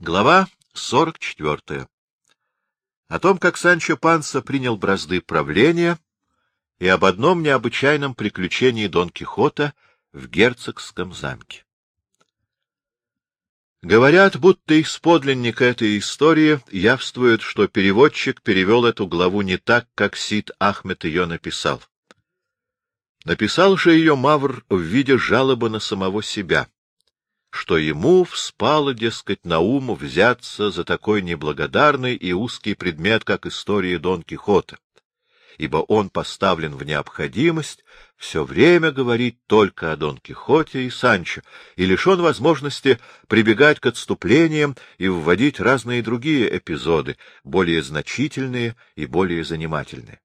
Глава 44. О том, как Санчо Панса принял бразды правления, и об одном необычайном приключении Дон Кихота в герцогском замке. Говорят, будто из подлинника этой истории явствует, что переводчик перевел эту главу не так, как Сид Ахмед ее написал. Написал же ее Мавр в виде жалобы на самого себя что ему вспало, дескать, на ум взяться за такой неблагодарный и узкий предмет, как история Дон Кихота, ибо он поставлен в необходимость все время говорить только о Дон Кихоте и Санчо, и лишен возможности прибегать к отступлениям и вводить разные другие эпизоды, более значительные и более занимательные.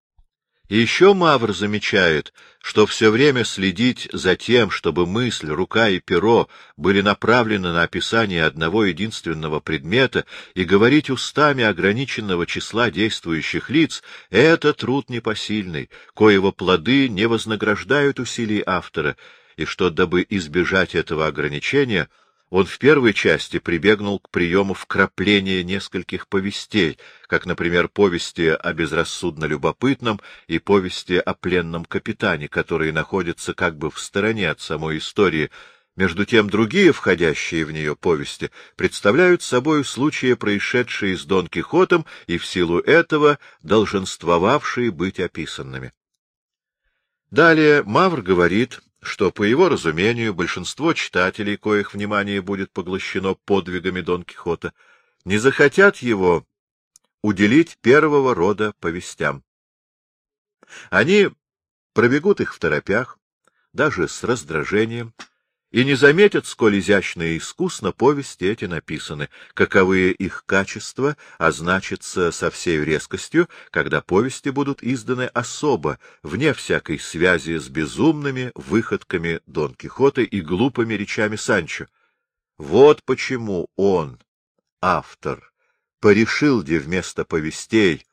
И еще Мавр замечает, что все время следить за тем, чтобы мысль, рука и перо были направлены на описание одного единственного предмета и говорить устами ограниченного числа действующих лиц — это труд непосильный, коего плоды не вознаграждают усилий автора, и что, дабы избежать этого ограничения — он в первой части прибегнул к приему вкрапления нескольких повестей, как, например, повести о безрассудно любопытном и повести о пленном капитане, которые находятся как бы в стороне от самой истории. Между тем, другие, входящие в нее повести, представляют собой случаи, происшедшие с Дон Кихотом и в силу этого долженствовавшие быть описанными. Далее Мавр говорит что, по его разумению, большинство читателей, коих внимание будет поглощено подвигами Дон Кихота, не захотят его уделить первого рода повестям. Они пробегут их в торопях, даже с раздражением, и не заметят, сколь изящно и искусно повести эти написаны, каковы их качества, а значится со всей резкостью, когда повести будут изданы особо, вне всякой связи с безумными выходками Дон Кихота и глупыми речами Санчо. Вот почему он, автор, порешил, где вместо повестей,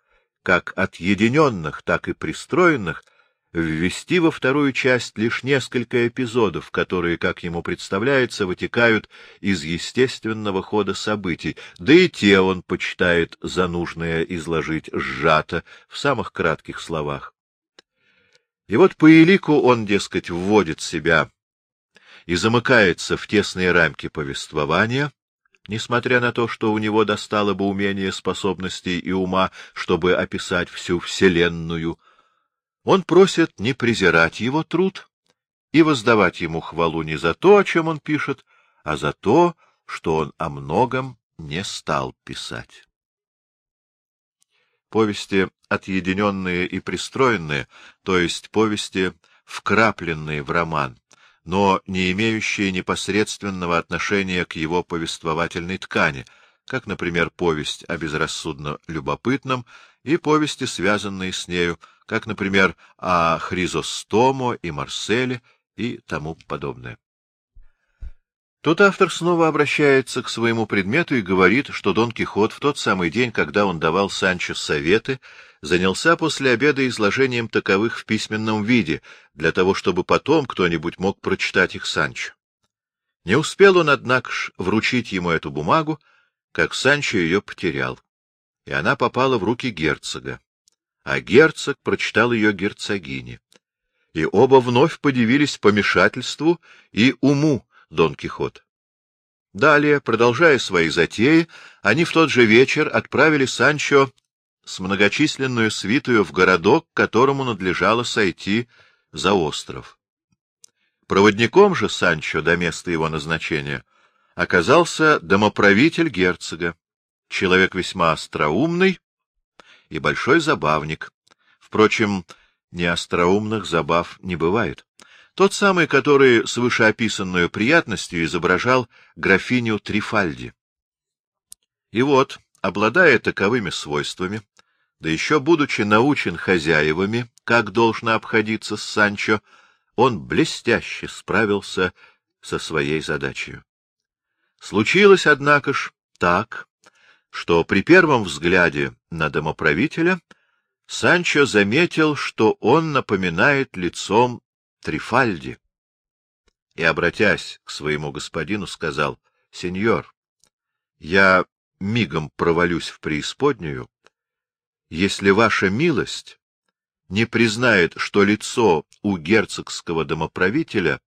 как отъединенных, так и пристроенных, ввести во вторую часть лишь несколько эпизодов, которые, как ему представляется, вытекают из естественного хода событий, да и те он почитает за нужное изложить сжато, в самых кратких словах. И вот по элику он, дескать, вводит себя и замыкается в тесные рамки повествования, несмотря на то, что у него достало бы умение, способностей и ума, чтобы описать всю Вселенную — он просит не презирать его труд и воздавать ему хвалу не за то, о чем он пишет, а за то, что он о многом не стал писать. Повести отъединенные и пристроенные, то есть повести, вкрапленные в роман, но не имеющие непосредственного отношения к его повествовательной ткани, как, например, повесть о безрассудно любопытном и повести, связанные с нею, как, например, о Хризостомо и Марселе и тому подобное. Тут автор снова обращается к своему предмету и говорит, что Дон Кихот в тот самый день, когда он давал Санчо советы, занялся после обеда изложением таковых в письменном виде, для того, чтобы потом кто-нибудь мог прочитать их Санчо. Не успел он, однако ж, вручить ему эту бумагу, как Санчо ее потерял, и она попала в руки герцога а герцог прочитал ее герцогине. И оба вновь подивились помешательству и уму Дон Кихот. Далее, продолжая свои затеи, они в тот же вечер отправили Санчо с многочисленную свитую в городок, которому надлежало сойти за остров. Проводником же Санчо до места его назначения оказался домоправитель герцога, человек весьма остроумный и большой забавник. Впрочем, неостроумных забав не бывает. Тот самый, который с вышеописанную приятностью изображал графиню Трифальди. И вот, обладая таковыми свойствами, да еще будучи научен хозяевами, как должно обходиться с Санчо, он блестяще справился со своей задачей. Случилось, однако ж, так, что при первом взгляде на домоправителя Санчо заметил, что он напоминает лицом Трифальди, и, обратясь к своему господину, сказал, — Сеньор, Я мигом провалюсь в преисподнюю, если ваша милость не признает, что лицо у герцогского домоправителя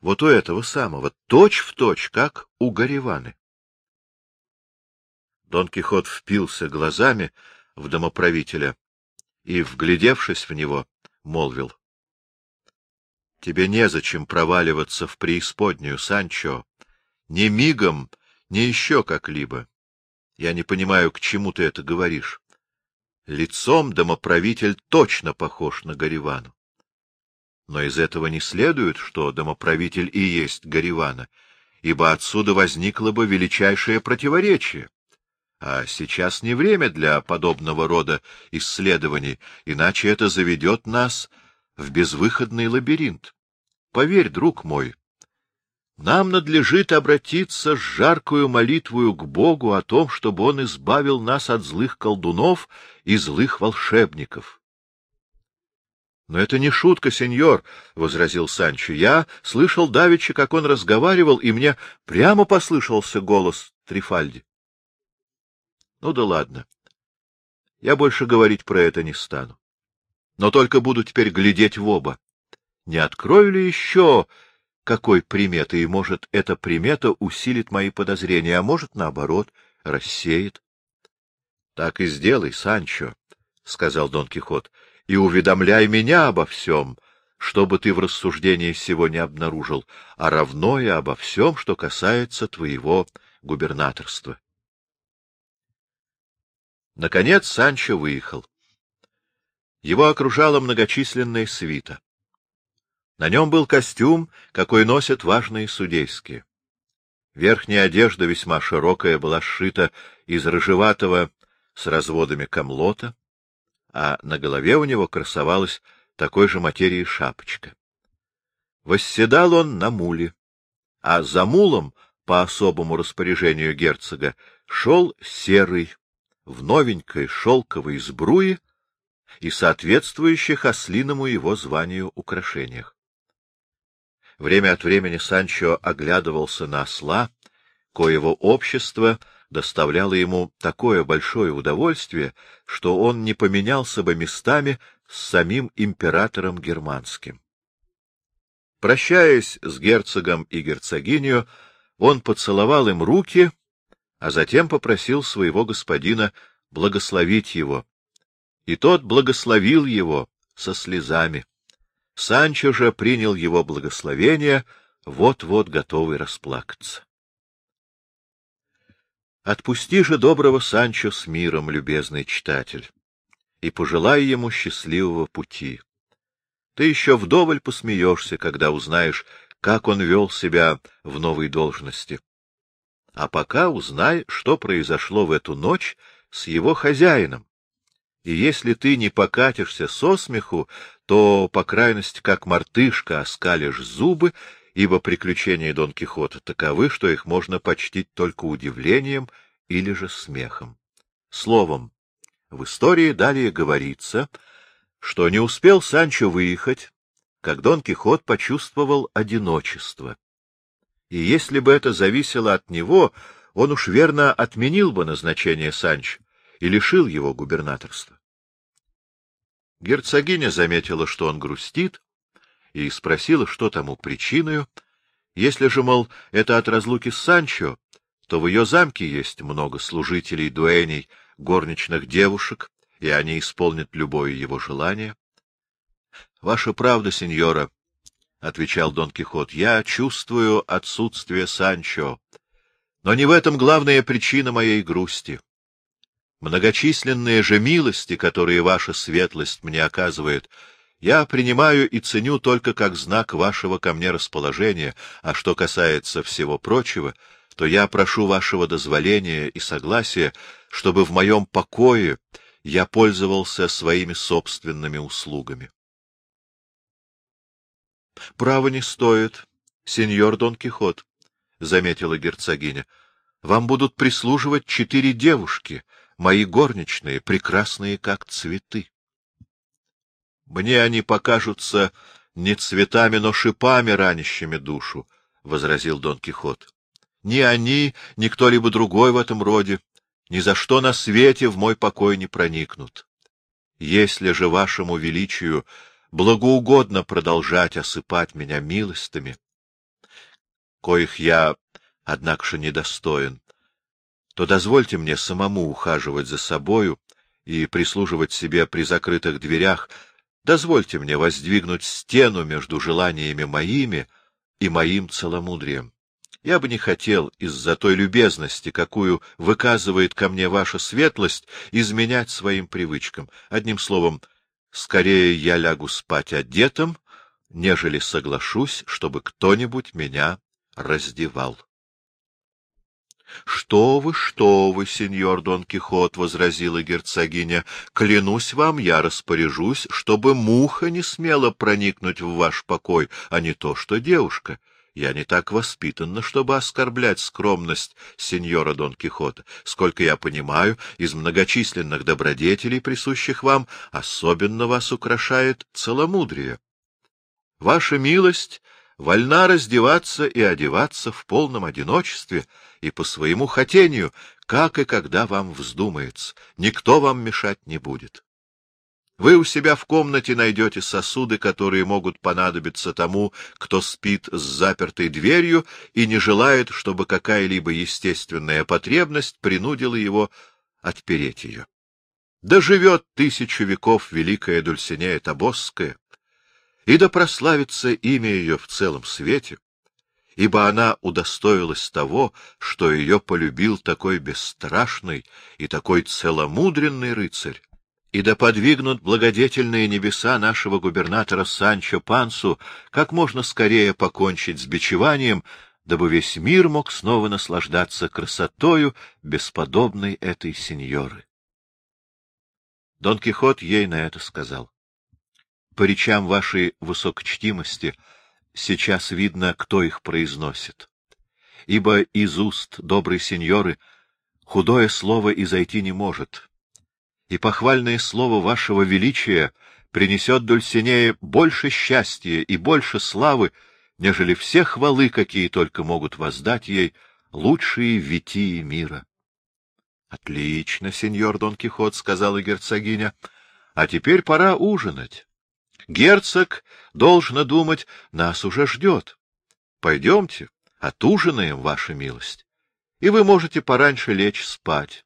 вот у этого самого, точь-в-точь, точь, как у Гариваны. Дон Кихот впился глазами в домоправителя и, вглядевшись в него, молвил. — Тебе незачем проваливаться в преисподнюю, Санчо, ни мигом, ни еще как-либо. Я не понимаю, к чему ты это говоришь. Лицом домоправитель точно похож на Гаривану. Но из этого не следует, что домоправитель и есть Гаривана, ибо отсюда возникло бы величайшее противоречие. А сейчас не время для подобного рода исследований, иначе это заведет нас в безвыходный лабиринт. Поверь, друг мой, нам надлежит обратиться с жаркую молитвою к Богу о том, чтобы Он избавил нас от злых колдунов и злых волшебников. — Но это не шутка, сеньор, — возразил Санчо. — Я слышал давеча, как он разговаривал, и мне прямо послышался голос Трифальди. — Ну да ладно. Я больше говорить про это не стану. Но только буду теперь глядеть в оба. Не открою ли еще какой приметы, и, может, эта примета усилит мои подозрения, а может, наоборот, рассеет? — Так и сделай, Санчо, — сказал Дон Кихот и уведомляй меня обо всем, что бы ты в рассуждении сегодня обнаружил, а равно и обо всем, что касается твоего губернаторства. Наконец Санчо выехал. Его окружала многочисленная свита. На нем был костюм, какой носят важные судейские. Верхняя одежда, весьма широкая, была сшита из рыжеватого с разводами камлота, а на голове у него красовалась такой же материи шапочка. Восседал он на муле, а за мулом, по особому распоряжению герцога, шел серый, в новенькой шелковой сбруе и соответствующих ослиному его званию украшениях. Время от времени Санчо оглядывался на осла, коего общество — доставляло ему такое большое удовольствие, что он не поменялся бы местами с самим императором германским. Прощаясь с герцогом и герцогинью, он поцеловал им руки, а затем попросил своего господина благословить его. И тот благословил его со слезами. Санчо же принял его благословение, вот-вот готовый расплакаться. Отпусти же доброго Санчо с миром, любезный читатель, и пожелай ему счастливого пути. Ты еще вдоволь посмеешься, когда узнаешь, как он вел себя в новой должности. А пока узнай, что произошло в эту ночь с его хозяином. И если ты не покатишься со смеху, то, по крайности, как мартышка, оскалишь зубы ибо приключения Дон Кихота таковы, что их можно почтить только удивлением или же смехом. Словом, в истории далее говорится, что не успел Санчо выехать, как Дон Кихот почувствовал одиночество. И если бы это зависело от него, он уж верно отменил бы назначение Санчо и лишил его губернаторства. Герцогиня заметила, что он грустит, и спросила, что тому причиною. Если же, мол, это от разлуки с Санчо, то в ее замке есть много служителей, дуэней, горничных девушек, и они исполнят любое его желание. — Ваша правда, сеньора, — отвечал Дон Кихот, — я чувствую отсутствие Санчо, но не в этом главная причина моей грусти. Многочисленные же милости, которые ваша светлость мне оказывает, — я принимаю и ценю только как знак вашего ко мне расположения, а что касается всего прочего, то я прошу вашего дозволения и согласия, чтобы в моем покое я пользовался своими собственными услугами. — Право не стоит, сеньор Дон Кихот, — заметила герцогиня. — Вам будут прислуживать четыре девушки, мои горничные, прекрасные как цветы. Мне они покажутся не цветами, но шипами, ранящими душу, — возразил Дон Кихот. Ни они, ни кто-либо другой в этом роде ни за что на свете в мой покой не проникнут. Если же вашему величию благоугодно продолжать осыпать меня милостями, коих я, однако же, недостоин, то дозвольте мне самому ухаживать за собою и прислуживать себе при закрытых дверях, дозвольте мне воздвигнуть стену между желаниями моими и моим целомудрием. Я бы не хотел из-за той любезности, какую выказывает ко мне ваша светлость, изменять своим привычкам. Одним словом, скорее я лягу спать одетым, нежели соглашусь, чтобы кто-нибудь меня раздевал. — Что вы, что вы, сеньор Дон Кихот, — возразила герцогиня, — клянусь вам, я распоряжусь, чтобы муха не смела проникнуть в ваш покой, а не то, что девушка. Я не так воспитанна, чтобы оскорблять скромность сеньора Дон Кихота. Сколько я понимаю, из многочисленных добродетелей, присущих вам, особенно вас украшает целомудрие. Ваша милость вольна раздеваться и одеваться в полном одиночестве и по своему хотению, как и когда вам вздумается. Никто вам мешать не будет. Вы у себя в комнате найдете сосуды, которые могут понадобиться тому, кто спит с запертой дверью и не желает, чтобы какая-либо естественная потребность принудила его отпереть ее. Да живет тысячу веков великая Дульсинея Тобосская, и да прославится имя ее в целом свете, ибо она удостоилась того, что ее полюбил такой бесстрашный и такой целомудренный рыцарь, и да подвигнут благодетельные небеса нашего губернатора Санчо Пансу как можно скорее покончить с бичеванием, дабы весь мир мог снова наслаждаться красотою бесподобной этой сеньоры. Дон Кихот ей на это сказал. — По речам вашей высокочтимости сейчас видно, кто их произносит. Ибо из уст доброй сеньоры худое слово и зайти не может, и похвальное слово вашего величия принесет Дульсинее больше счастья и больше славы, нежели все хвалы, какие только могут воздать ей лучшие витии мира. — Отлично, сеньор Дон Кихот, — сказала герцогиня, — а теперь пора ужинать. Герцог, должно думать, нас уже ждет. Пойдемте, отужинаем, ваша милость, и вы можете пораньше лечь спать.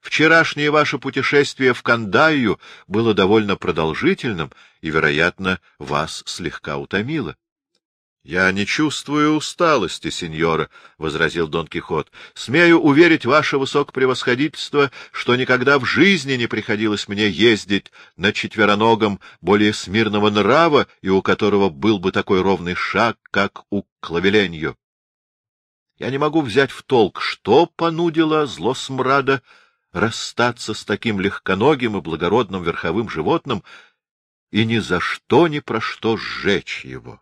Вчерашнее ваше путешествие в Кандаю было довольно продолжительным и, вероятно, вас слегка утомило. — Я не чувствую усталости, сеньора, — возразил Дон Кихот. — Смею уверить ваше высокопревосходительство, что никогда в жизни не приходилось мне ездить на четвероногом более смирного нрава и у которого был бы такой ровный шаг, как у Клавеленью. Я не могу взять в толк, что понудило зло смрада расстаться с таким легконогим и благородным верховым животным и ни за что ни про что сжечь его.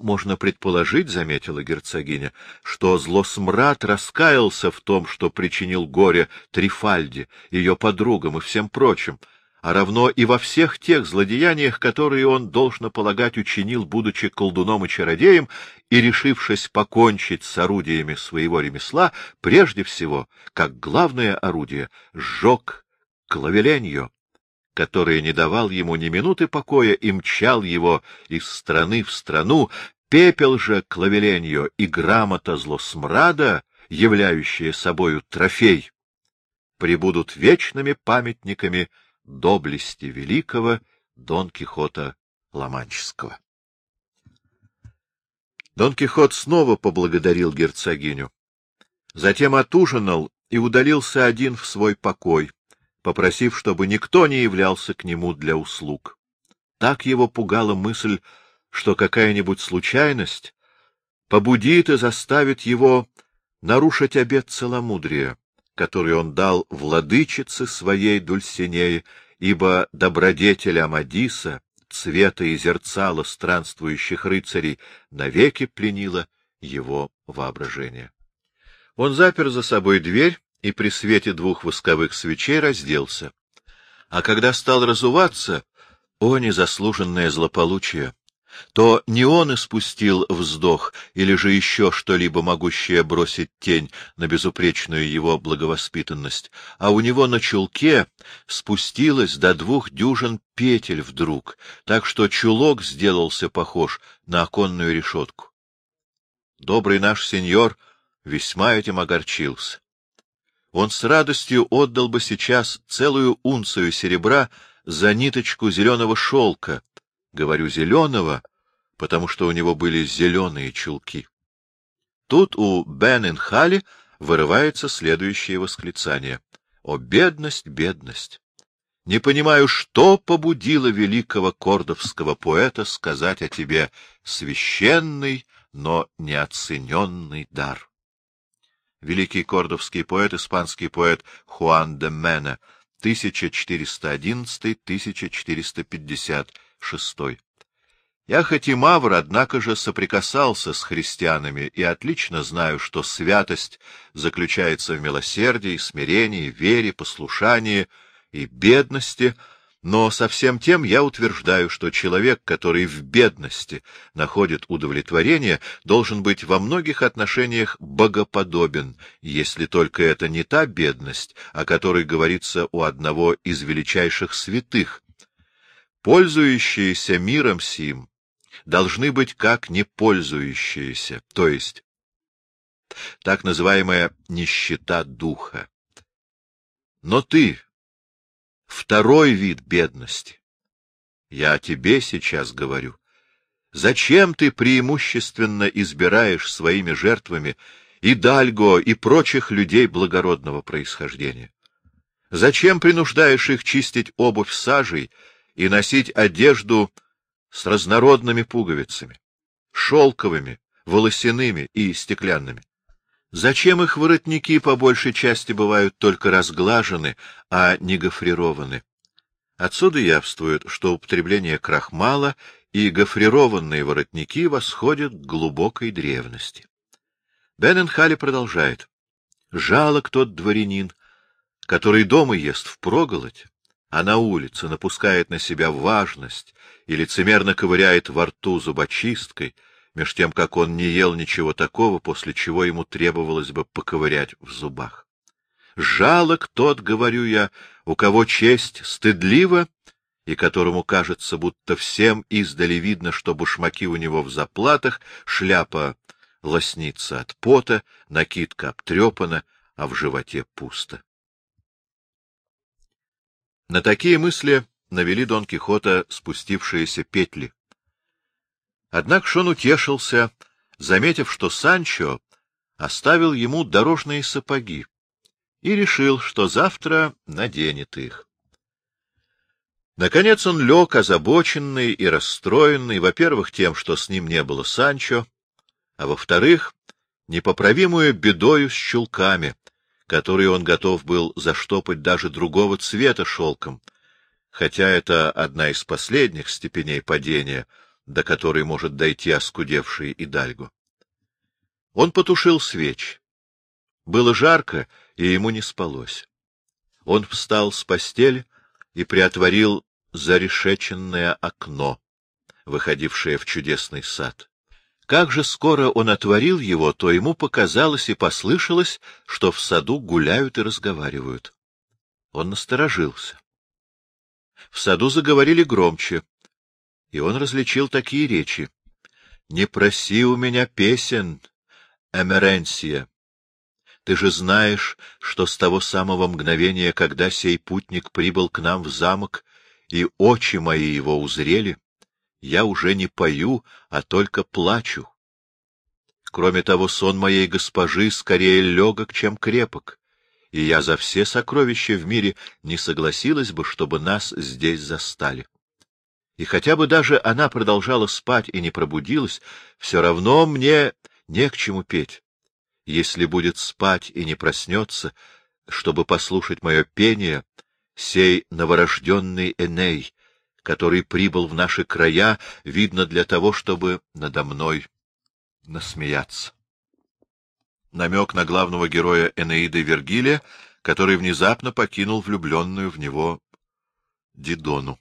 Можно предположить, — заметила герцогиня, — что злосмрад раскаялся в том, что причинил горе Трифальде, ее подругам и всем прочим, — а равно и во всех тех злодеяниях, которые он, должно полагать, учинил, будучи колдуном и чародеем, и, решившись покончить с орудиями своего ремесла, прежде всего, как главное орудие, сжег клавеленью, которое не давал ему ни минуты покоя и мчал его из страны в страну, пепел же клавеленью и грамота злосмрада, являющие собою трофей, прибудут вечными памятниками доблести великого Дон Кихота Ломанческого. Дон Кихот снова поблагодарил герцогиню. Затем отужинал и удалился один в свой покой, попросив, чтобы никто не являлся к нему для услуг. Так его пугала мысль, что какая-нибудь случайность побудит и заставит его нарушить обет целомудрия который он дал владычице своей Дульсинее, ибо добродетель Амадиса, цвета и зерцала странствующих рыцарей, навеки пленила его воображение. Он запер за собой дверь и при свете двух восковых свечей разделся. А когда стал разуваться, о, незаслуженное злополучие! То не он испустил вздох или же еще что-либо могущее бросить тень на безупречную его благовоспитанность, а у него на чулке спустилось до двух дюжин петель вдруг, так что чулок сделался похож на оконную решетку. Добрый наш сеньор весьма этим огорчился. Он с радостью отдал бы сейчас целую унцию серебра за ниточку зеленого шелка, говорю зеленого, потому что у него были зеленые чулки. Тут у Бен-Инхали вырывается следующее восклицание. О, бедность, бедность! Не понимаю, что побудило великого кордовского поэта сказать о тебе священный, но неоцененный дар. Великий кордовский поэт, испанский поэт Хуан де Мена, 1411-1456. Я хоть и мавр, однако же соприкасался с христианами и отлично знаю, что святость заключается в милосердии, смирении, вере, послушании и бедности, но со всем тем я утверждаю, что человек, который в бедности находит удовлетворение, должен быть во многих отношениях богоподобен, если только это не та бедность, о которой говорится у одного из величайших святых, пользующиеся миром сим, должны быть как не пользующиеся, то есть так называемая нищета духа. Но ты — второй вид бедности. Я о тебе сейчас говорю. Зачем ты преимущественно избираешь своими жертвами и Дальго, и прочих людей благородного происхождения? Зачем принуждаешь их чистить обувь сажей и носить одежду с разнородными пуговицами, шелковыми, волосяными и стеклянными. Зачем их воротники по большей части бывают только разглажены, а не гофрированы? Отсюда явствует, что употребление крахмала и гофрированные воротники восходят к глубокой древности. Бенненхали продолжает. Жалок тот дворянин, который дома ест впроголодь, а на улице напускает на себя важность и лицемерно ковыряет во рту зубочисткой, меж тем, как он не ел ничего такого, после чего ему требовалось бы поковырять в зубах. Жалок тот, говорю я, у кого честь стыдлива, и которому кажется, будто всем издали видно, что башмаки у него в заплатах, шляпа лоснится от пота, накидка обтрепана, а в животе пусто. На такие мысли навели Дон Кихота спустившиеся петли. Однако он утешился, заметив, что Санчо оставил ему дорожные сапоги, и решил, что завтра наденет их. Наконец он лег озабоченный и расстроенный, во-первых, тем, что с ним не было Санчо, а во-вторых, непоправимую бедою с чулками, которые он готов был заштопать даже другого цвета шелком, хотя это одна из последних степеней падения, до которой может дойти оскудевший Идальго. Он потушил свеч. Было жарко, и ему не спалось. Он встал с постели и приотворил зарешеченное окно, выходившее в чудесный сад. Как же скоро он отворил его, то ему показалось и послышалось, что в саду гуляют и разговаривают. Он насторожился. В саду заговорили громче, и он различил такие речи. «Не проси у меня песен, Эмеренсия. Ты же знаешь, что с того самого мгновения, когда сей путник прибыл к нам в замок, и очи мои его узрели, я уже не пою, а только плачу. Кроме того, сон моей госпожи скорее легок, чем крепок, и я за все сокровища в мире не согласилась бы, чтобы нас здесь застали. И хотя бы даже она продолжала спать и не пробудилась, все равно мне не к чему петь. Если будет спать и не проснется, чтобы послушать мое пение, сей новорожденный Эней, который прибыл в наши края, видно для того, чтобы надо мной насмеяться. Намек на главного героя Энеиды Вергилия, который внезапно покинул влюбленную в него Дидону.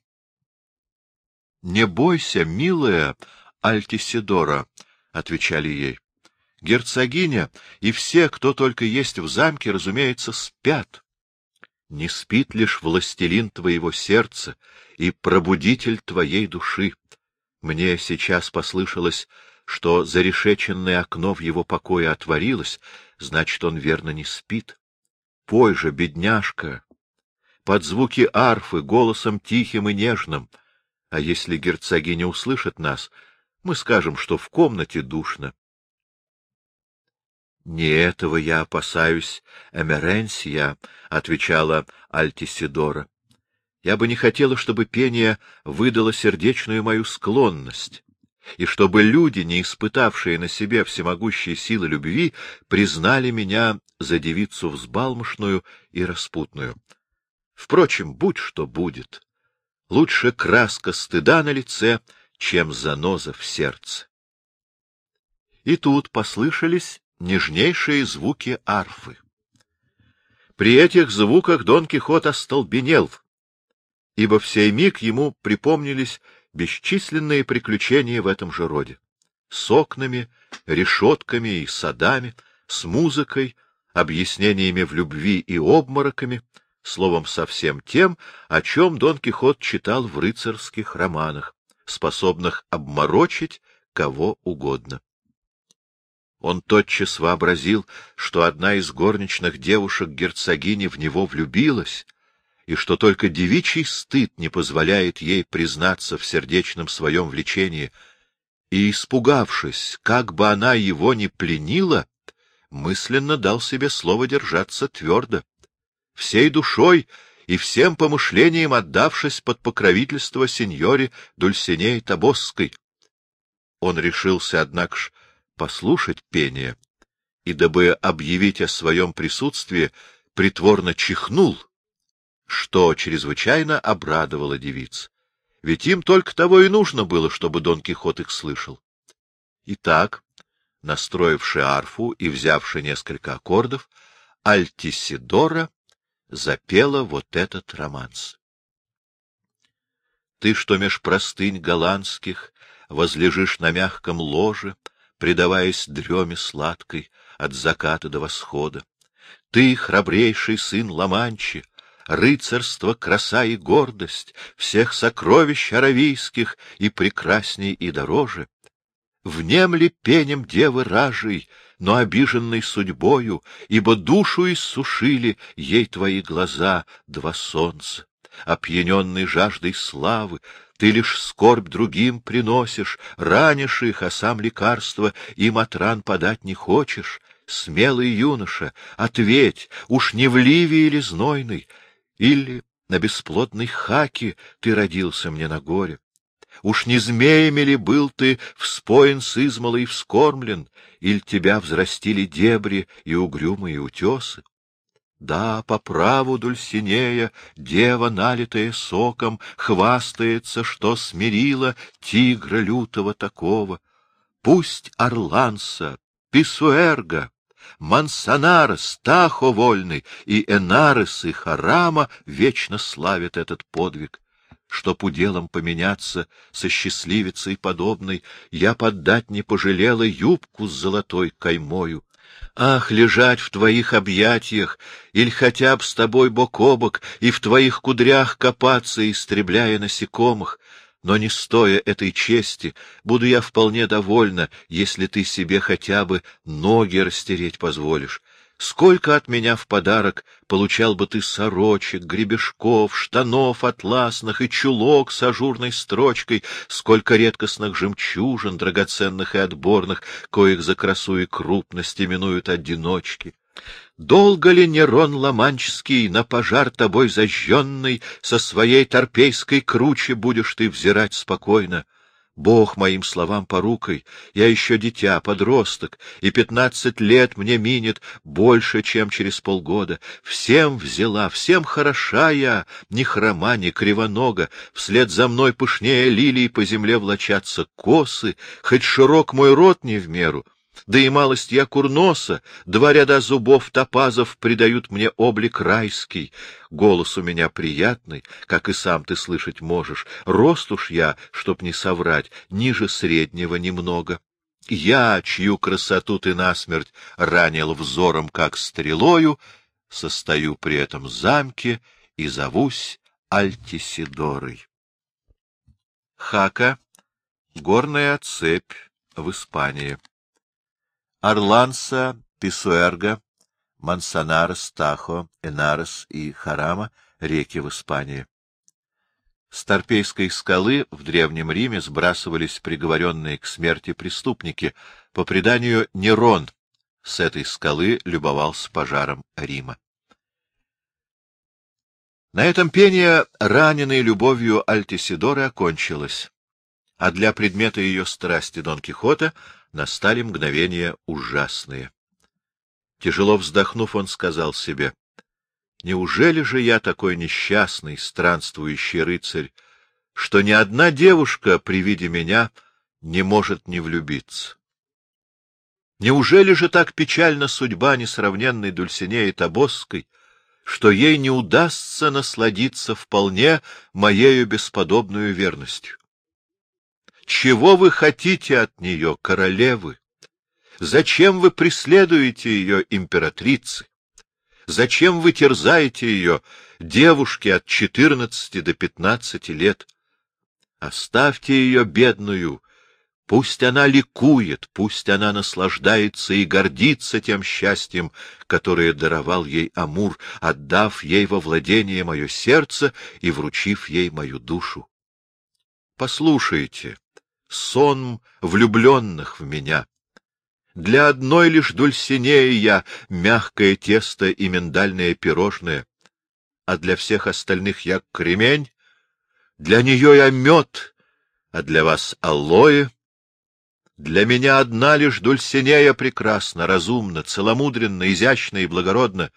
— Не бойся, милая, Альтисидора, — отвечали ей. — Герцогиня и все, кто только есть в замке, разумеется, спят. Не спит лишь властелин твоего сердца и пробудитель твоей души. Мне сейчас послышалось, что зарешеченное окно в его покое отворилось, значит, он верно не спит. Пой же, бедняжка, под звуки арфы, голосом тихим и нежным. А если герцогиня услышит нас, мы скажем, что в комнате душно. — Не этого я опасаюсь, Эмеренсия, — отвечала Альтисидора. — Я бы не хотела, чтобы пение выдало сердечную мою склонность, и чтобы люди, не испытавшие на себе всемогущие силы любви, признали меня за девицу взбалмошную и распутную. Впрочем, будь что будет. Лучше краска стыда на лице, чем заноза в сердце. И тут послышались нежнейшие звуки арфы. При этих звуках Дон Кихот остолбенел, ибо в сей миг ему припомнились бесчисленные приключения в этом же роде. С окнами, решетками и садами, с музыкой, объяснениями в любви и обмороками — словом, совсем тем, о чем Дон Кихот читал в рыцарских романах, способных обморочить кого угодно. Он тотчас вообразил, что одна из горничных девушек герцогини в него влюбилась, и что только девичий стыд не позволяет ей признаться в сердечном своем влечении, и, испугавшись, как бы она его не пленила, мысленно дал себе слово держаться твердо всей душой и всем помышлением отдавшись под покровительство сеньоре Дульсинеи Табосской. Он решился, однако ж, послушать пение, и, дабы объявить о своем присутствии, притворно чихнул, что чрезвычайно обрадовало девиц. Ведь им только того и нужно было, чтобы Дон Кихот их слышал. Итак, настроивши арфу и взявши несколько аккордов, Альтисидора запела вот этот романс. Ты, что меж простынь голландских возлежишь на мягком ложе, предаваясь дреме сладкой от заката до восхода, ты, храбрейший сын Ламанчи, рыцарство, краса и гордость всех сокровищ аравийских и прекрасней и дороже, внемли пенем девы ражей но обиженной судьбою, ибо душу иссушили ей твои глаза, два солнца. Опьяненный жаждой славы, ты лишь скорбь другим приносишь, ранишь их, а сам лекарство им от ран подать не хочешь. Смелый юноша, ответь, уж не в Ливии или знойной, или на бесплодной хаке ты родился мне на горе. Уж не змеями ли был ты вспоен с измала и вскормлен, или тебя взрастили дебри и угрюмые утесы? Да, по праву Дульсинея, дева, налитая соком, хвастается, что смирила тигра лютого такого. Пусть Орланса, Писуэрга, Мансонарес, Тахо вольный и Энарес и Харама вечно славят этот подвиг чтоб уделом поменяться со счастливицей подобной, я поддать не пожалела юбку с золотой каймою. Ах, лежать в твоих объятиях, или хотя бы с тобой бок о бок, и в твоих кудрях копаться, истребляя насекомых, но не стоя этой чести, буду я вполне довольна, если ты себе хотя бы ноги растереть позволишь. Сколько от меня в подарок получал бы ты сорочек, гребешков, штанов атласных и чулок с ажурной строчкой, сколько редкостных жемчужин, драгоценных и отборных, коих за красу и крупность именуют одиночки. Долго ли Нерон Ломанческий на пожар тобой зажженный со своей торпейской круче будешь ты взирать спокойно? Бог моим словам порукой, я еще дитя, подросток, и пятнадцать лет мне минет больше, чем через полгода. Всем взяла, всем хороша я, ни хрома, ни кривонога, вслед за мной пышнее лилии по земле влачатся косы, хоть широк мой рот не в меру, Да и малость я курноса, два ряда зубов топазов придают мне облик райский. Голос у меня приятный, как и сам ты слышать можешь. Рост уж я, чтоб не соврать, ниже среднего немного. Я, чью красоту ты насмерть ранил взором, как стрелою, состою при этом замке и зовусь Альтисидорой. Хака — горная цепь в Испании. Орланса, Писуэрго, Мансанарес, Тахо, Энарес и Харама — реки в Испании. С Торпейской скалы в Древнем Риме сбрасывались приговоренные к смерти преступники. По преданию, Нерон с этой скалы любовался пожаром Рима. На этом пение, раненой любовью Альтисидоры, окончилось, а для предмета ее страсти Дон Кихота настали мгновения ужасные. Тяжело вздохнув, он сказал себе, «Неужели же я такой несчастный, странствующий рыцарь, что ни одна девушка при виде меня не может не влюбиться? Неужели же так печальна судьба несравненной Дульсинеи Тобосской, что ей не удастся насладиться вполне моею бесподобную верностью? Чего вы хотите от нее, королевы? Зачем вы преследуете ее, императрицы? Зачем вы терзаете ее, девушки от четырнадцати до пятнадцати лет? Оставьте ее бедную, пусть она ликует, пусть она наслаждается и гордится тем счастьем, которое даровал ей Амур, отдав ей во владение мое сердце и вручив ей мою душу. Послушайте, сон влюбленных в меня. Для одной лишь Дульсинеи я мягкое тесто и миндальное пирожное, а для всех остальных я кремень, для нее я мед, а для вас алоэ. Для меня одна лишь Дульсинея прекрасна, разумна, целомудренна, изящна и благородна.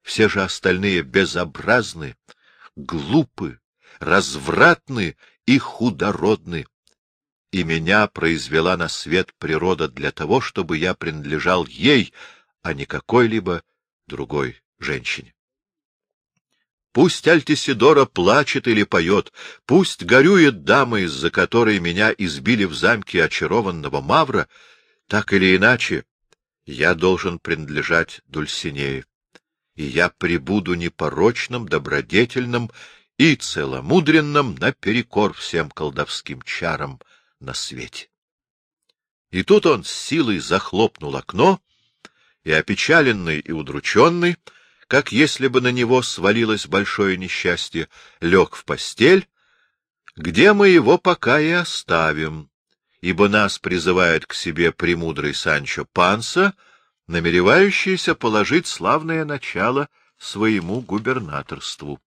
Все же остальные безобразны, глупы, развратны и худородны и меня произвела на свет природа для того, чтобы я принадлежал ей, а не какой-либо другой женщине. Пусть Альтисидора плачет или поет, пусть горюет дама, из-за которой меня избили в замке очарованного Мавра, так или иначе, я должен принадлежать Дульсинее, и я прибуду непорочным, добродетельным и целомудренным наперекор всем колдовским чарам, на свете. И тут он с силой захлопнул окно, и, опечаленный и удрученный, как если бы на него свалилось большое несчастье, лег в постель, где мы его пока и оставим, ибо нас призывает к себе премудрый Санчо Панса, намеревающийся положить славное начало своему губернаторству.